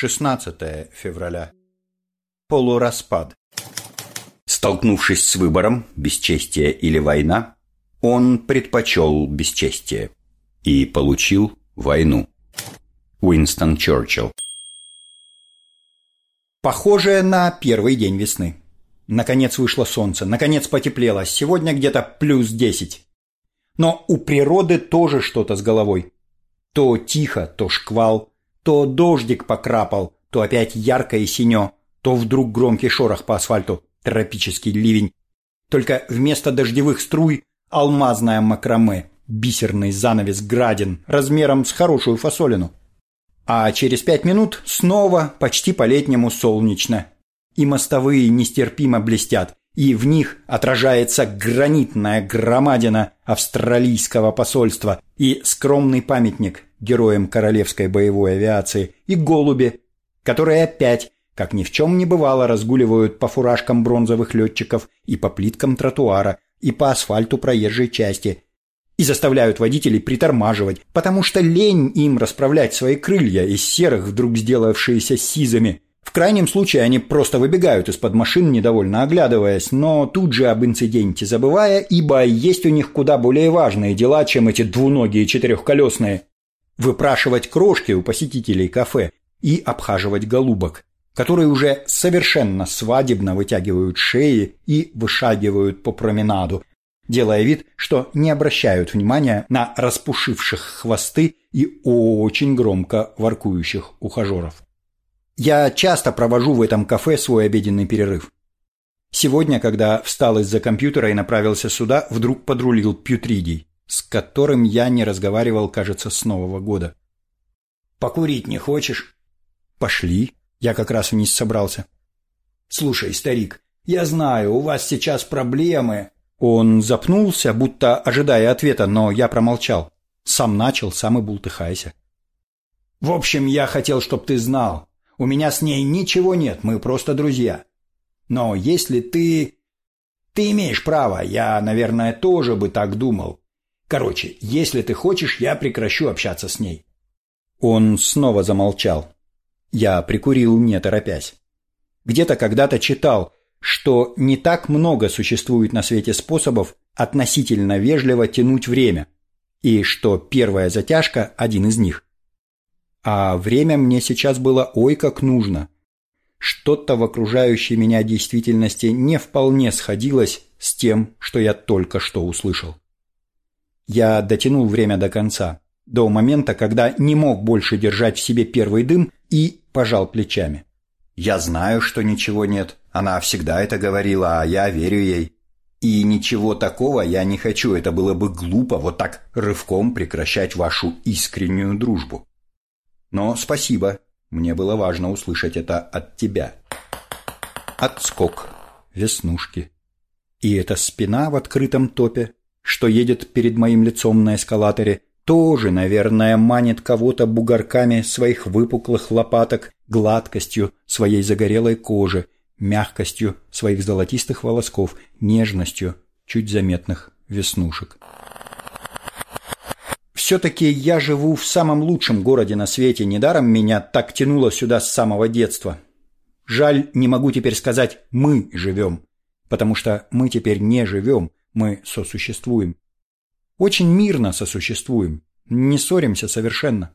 16 февраля. Полураспад. Столкнувшись с выбором, бесчестие или война, он предпочел бесчестие и получил войну. Уинстон Черчилл. Похоже на первый день весны. Наконец вышло солнце, наконец потеплело, сегодня где-то плюс десять. Но у природы тоже что-то с головой. То тихо, то шквал, то дождик покрапал, то опять ярко и синё, то вдруг громкий шорох по асфальту, тропический ливень. Только вместо дождевых струй алмазная макраме, бисерный занавес градин размером с хорошую фасолину. А через пять минут снова почти по-летнему солнечно. И мостовые нестерпимо блестят, и в них отражается гранитная громадина австралийского посольства и скромный памятник героям королевской боевой авиации, и голуби, которые опять, как ни в чем не бывало, разгуливают по фуражкам бронзовых летчиков и по плиткам тротуара, и по асфальту проезжей части, и заставляют водителей притормаживать, потому что лень им расправлять свои крылья из серых, вдруг сделавшиеся сизами – в крайнем случае они просто выбегают из-под машин, недовольно оглядываясь, но тут же об инциденте забывая, ибо есть у них куда более важные дела, чем эти двуногие четырехколесные. Выпрашивать крошки у посетителей кафе и обхаживать голубок, которые уже совершенно свадебно вытягивают шеи и вышагивают по променаду, делая вид, что не обращают внимания на распушивших хвосты и очень громко воркующих ухажеров. Я часто провожу в этом кафе свой обеденный перерыв. Сегодня, когда встал из-за компьютера и направился сюда, вдруг подрулил Пьютридий, с которым я не разговаривал, кажется, с Нового года. «Покурить не хочешь?» «Пошли. Я как раз вниз собрался». «Слушай, старик, я знаю, у вас сейчас проблемы». Он запнулся, будто ожидая ответа, но я промолчал. Сам начал, сам и бултыхайся. «В общем, я хотел, чтоб ты знал. У меня с ней ничего нет, мы просто друзья. Но если ты... Ты имеешь право, я, наверное, тоже бы так думал. Короче, если ты хочешь, я прекращу общаться с ней». Он снова замолчал. Я прикурил, не торопясь. Где-то когда-то читал, что не так много существует на свете способов относительно вежливо тянуть время, и что первая затяжка – один из них. А время мне сейчас было ой как нужно. Что-то в окружающей меня действительности не вполне сходилось с тем, что я только что услышал. Я дотянул время до конца, до момента, когда не мог больше держать в себе первый дым и пожал плечами. Я знаю, что ничего нет. Она всегда это говорила, а я верю ей. И ничего такого я не хочу, это было бы глупо вот так рывком прекращать вашу искреннюю дружбу. Но спасибо, мне было важно услышать это от тебя. Отскок, веснушки. И эта спина в открытом топе, что едет перед моим лицом на эскалаторе, тоже, наверное, манит кого-то бугорками своих выпуклых лопаток, гладкостью своей загорелой кожи, мягкостью своих золотистых волосков, нежностью чуть заметных веснушек. Все-таки я живу в самом лучшем городе на свете, недаром меня так тянуло сюда с самого детства. Жаль, не могу теперь сказать «мы живем», потому что мы теперь не живем, мы сосуществуем. Очень мирно сосуществуем, не ссоримся совершенно.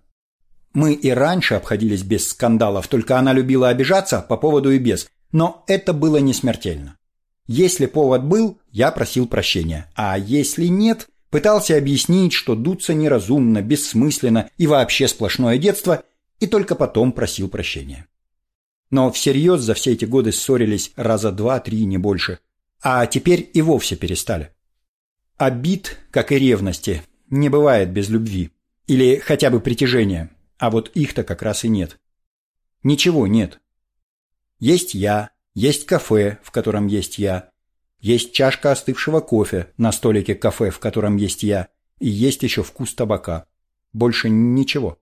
Мы и раньше обходились без скандалов, только она любила обижаться по поводу и без, но это было не смертельно. Если повод был, я просил прощения, а если нет, Пытался объяснить, что дуться неразумно, бессмысленно и вообще сплошное детство, и только потом просил прощения. Но всерьез за все эти годы ссорились раза два-три, не больше. А теперь и вовсе перестали. Обид, как и ревности, не бывает без любви. Или хотя бы притяжения. А вот их-то как раз и нет. Ничего нет. Есть я, есть кафе, в котором есть я, есть чашка остывшего кофе на столике кафе, в котором есть я, и есть еще вкус табака. Больше ничего.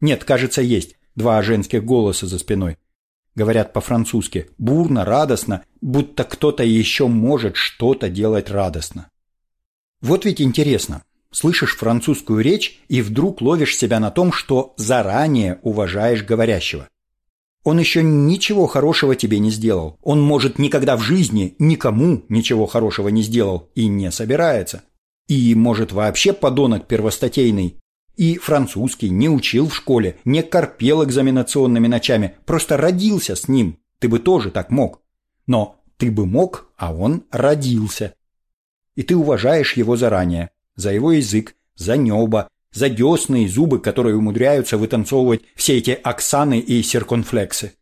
Нет, кажется, есть. Два женских голоса за спиной. Говорят по-французски, бурно, радостно, будто кто-то еще может что-то делать радостно. Вот ведь интересно. Слышишь французскую речь и вдруг ловишь себя на том, что заранее уважаешь говорящего. Он еще ничего хорошего тебе не сделал. Он, может, никогда в жизни никому ничего хорошего не сделал и не собирается. И, может, вообще подонок первостатейный. И французский не учил в школе, не корпел экзаменационными ночами, просто родился с ним. Ты бы тоже так мог. Но ты бы мог, а он родился. И ты уважаешь его заранее. За его язык, за небо, за десны и зубы, которые умудряются вытанцовывать все эти оксаны и серконфлексы.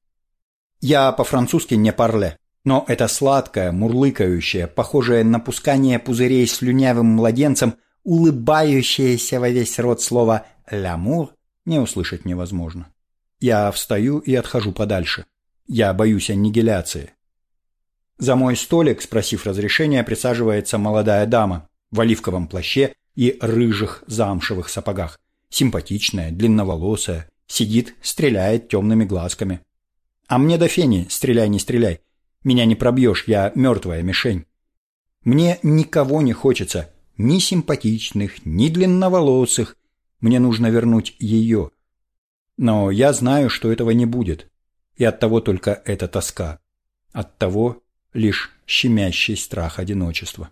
Я по-французски не парле, но это сладкое, мурлыкающее, похожее на пускание пузырей слюнявым младенцем, улыбающееся во весь рот слово «лямур» не услышать невозможно. Я встаю и отхожу подальше. Я боюсь аннигиляции. За мой столик, спросив разрешения, присаживается молодая дама в оливковом плаще и рыжих замшевых сапогах. Симпатичная, длинноволосая, сидит, стреляет темными глазками. А мне до фени, стреляй, не стреляй. Меня не пробьешь, я мертвая мишень. Мне никого не хочется, ни симпатичных, ни длинноволосых. Мне нужно вернуть ее. Но я знаю, что этого не будет. И от того только эта тоска. От того лишь щемящий страх одиночества.